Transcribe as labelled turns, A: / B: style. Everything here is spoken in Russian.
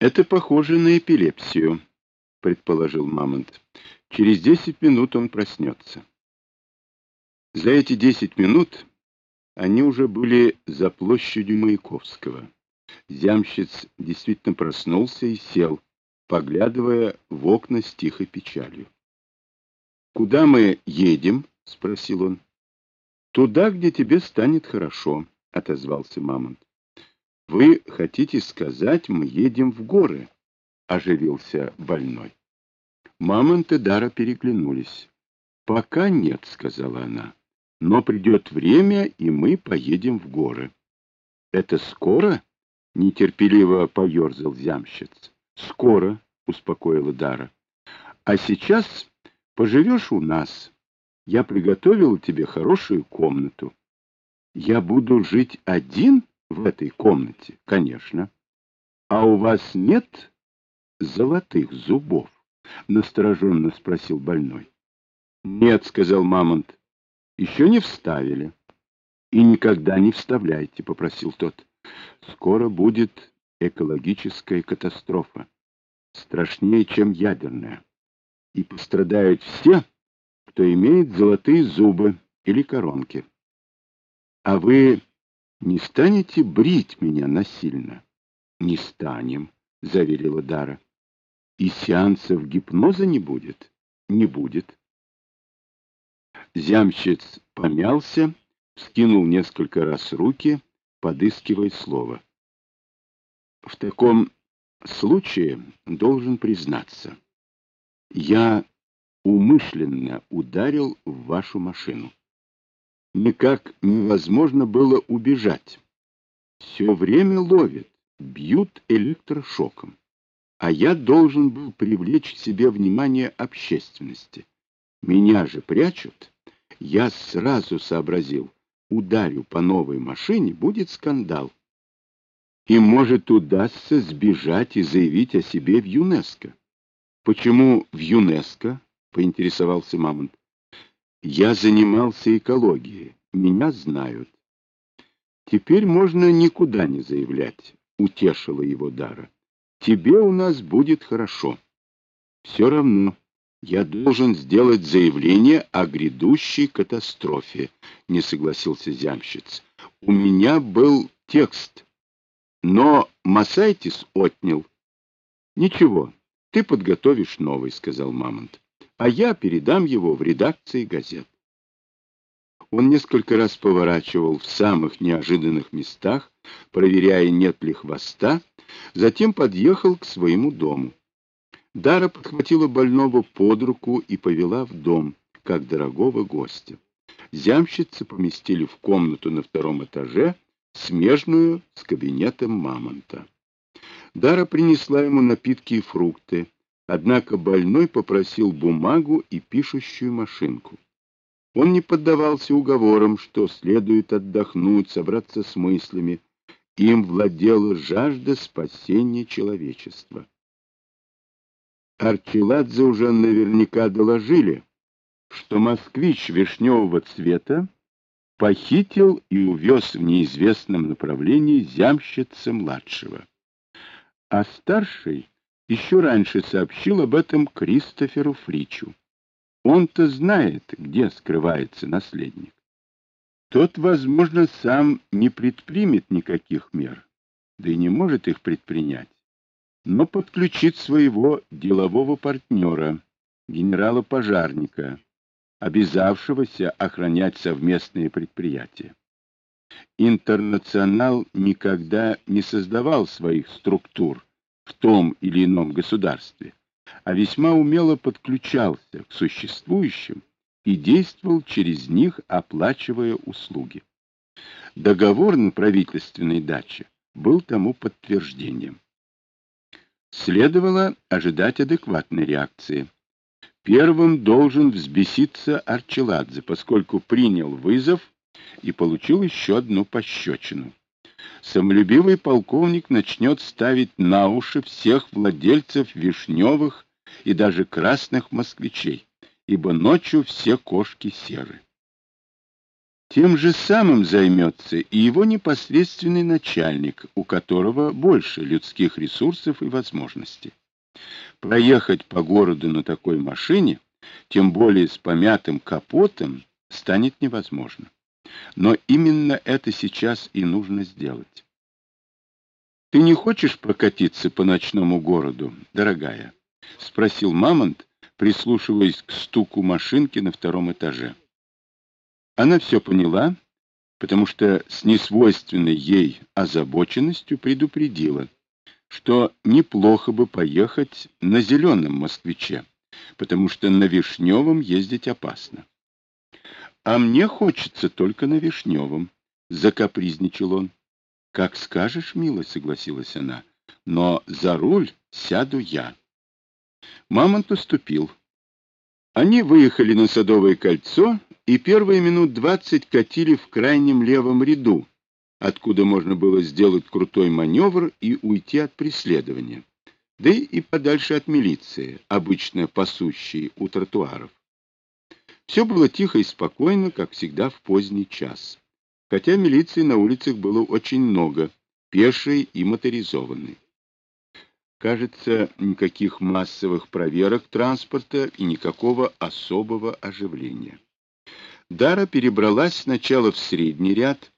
A: Это похоже на эпилепсию, предположил Мамонт. Через десять минут он проснется. За эти десять минут они уже были за площадью Маяковского. Зямщиц действительно проснулся и сел, поглядывая в окна с тихой печалью. «Куда мы едем?» — спросил он. «Туда, где тебе станет хорошо», — отозвался Мамонт. «Вы хотите сказать, мы едем в горы?» — оживился больной. Мамонт и Дара переглянулись. «Пока нет», — сказала она. «Но придет время, и мы поедем в горы». «Это скоро?» — нетерпеливо поерзал зямщиц. «Скоро», — успокоила Дара. «А сейчас поживешь у нас. Я приготовила тебе хорошую комнату». «Я буду жить один?» В этой комнате, конечно. А у вас нет золотых зубов? Настороженно спросил больной. Нет, сказал Мамонт. Еще не вставили. И никогда не вставляйте, попросил тот. Скоро будет экологическая катастрофа. Страшнее, чем ядерная. И пострадают все, кто имеет золотые зубы или коронки. А вы не станете брить меня насильно? — Не станем, — заверила Дара. — И сеансов гипноза не будет? — Не будет. Зямщиц помялся, скинул несколько раз руки, подыскивая слово. — В таком случае должен признаться. Я умышленно ударил в вашу машину никак невозможно было убежать. Все время ловят, бьют электрошоком. А я должен был привлечь к себе внимание общественности. Меня же прячут. Я сразу сообразил, ударю по новой машине, будет скандал. И, может, удастся сбежать и заявить о себе в ЮНЕСКО. Почему в ЮНЕСКО? — поинтересовался Мамонт. Я занимался экологией, меня знают. Теперь можно никуда не заявлять, утешила его Дара. Тебе у нас будет хорошо. Все равно я должен сделать заявление о грядущей катастрофе, не согласился Зямщиц. У меня был текст, но Масайтис отнял. Ничего, ты подготовишь новый, сказал Мамонт а я передам его в редакции газет. Он несколько раз поворачивал в самых неожиданных местах, проверяя, нет ли хвоста, затем подъехал к своему дому. Дара подхватила больного под руку и повела в дом, как дорогого гостя. Зямщицы поместили в комнату на втором этаже, смежную с кабинетом мамонта. Дара принесла ему напитки и фрукты, Однако больной попросил бумагу и пишущую машинку. Он не поддавался уговорам, что следует отдохнуть, собраться с мыслями. Им владела жажда спасения человечества. Арчеладзе уже наверняка доложили, что москвич вишневого цвета похитил и увез в неизвестном направлении зямщица-младшего. А старший еще раньше сообщил об этом Кристоферу Фричу. Он-то знает, где скрывается наследник. Тот, возможно, сам не предпримет никаких мер, да и не может их предпринять, но подключит своего делового партнера, генерала-пожарника, обязавшегося охранять совместные предприятия. Интернационал никогда не создавал своих структур, в том или ином государстве, а весьма умело подключался к существующим и действовал через них, оплачивая услуги. Договор на правительственной даче был тому подтверждением. Следовало ожидать адекватной реакции. Первым должен взбеситься Арчеладзе, поскольку принял вызов и получил еще одну пощечину самолюбивый полковник начнет ставить на уши всех владельцев вишневых и даже красных москвичей, ибо ночью все кошки серы. Тем же самым займется и его непосредственный начальник, у которого больше людских ресурсов и возможностей. Проехать по городу на такой машине, тем более с помятым капотом, станет невозможно. Но именно это сейчас и нужно сделать. «Ты не хочешь прокатиться по ночному городу, дорогая?» — спросил Мамонт, прислушиваясь к стуку машинки на втором этаже. Она все поняла, потому что с несвойственной ей озабоченностью предупредила, что неплохо бы поехать на зеленом москвиче, потому что на Вишневом ездить опасно. «А мне хочется только на Вишневом», — закапризничал он. «Как скажешь, милая», — согласилась она, — «но за руль сяду я». Мамонт уступил. Они выехали на Садовое кольцо и первые минут двадцать катили в крайнем левом ряду, откуда можно было сделать крутой маневр и уйти от преследования, да и подальше от милиции, обычно пасущей у тротуаров. Все было тихо и спокойно, как всегда в поздний час, хотя милиции на улицах было очень много, пешей и моторизованной. Кажется, никаких массовых проверок транспорта и никакого особого оживления. Дара перебралась сначала в средний ряд,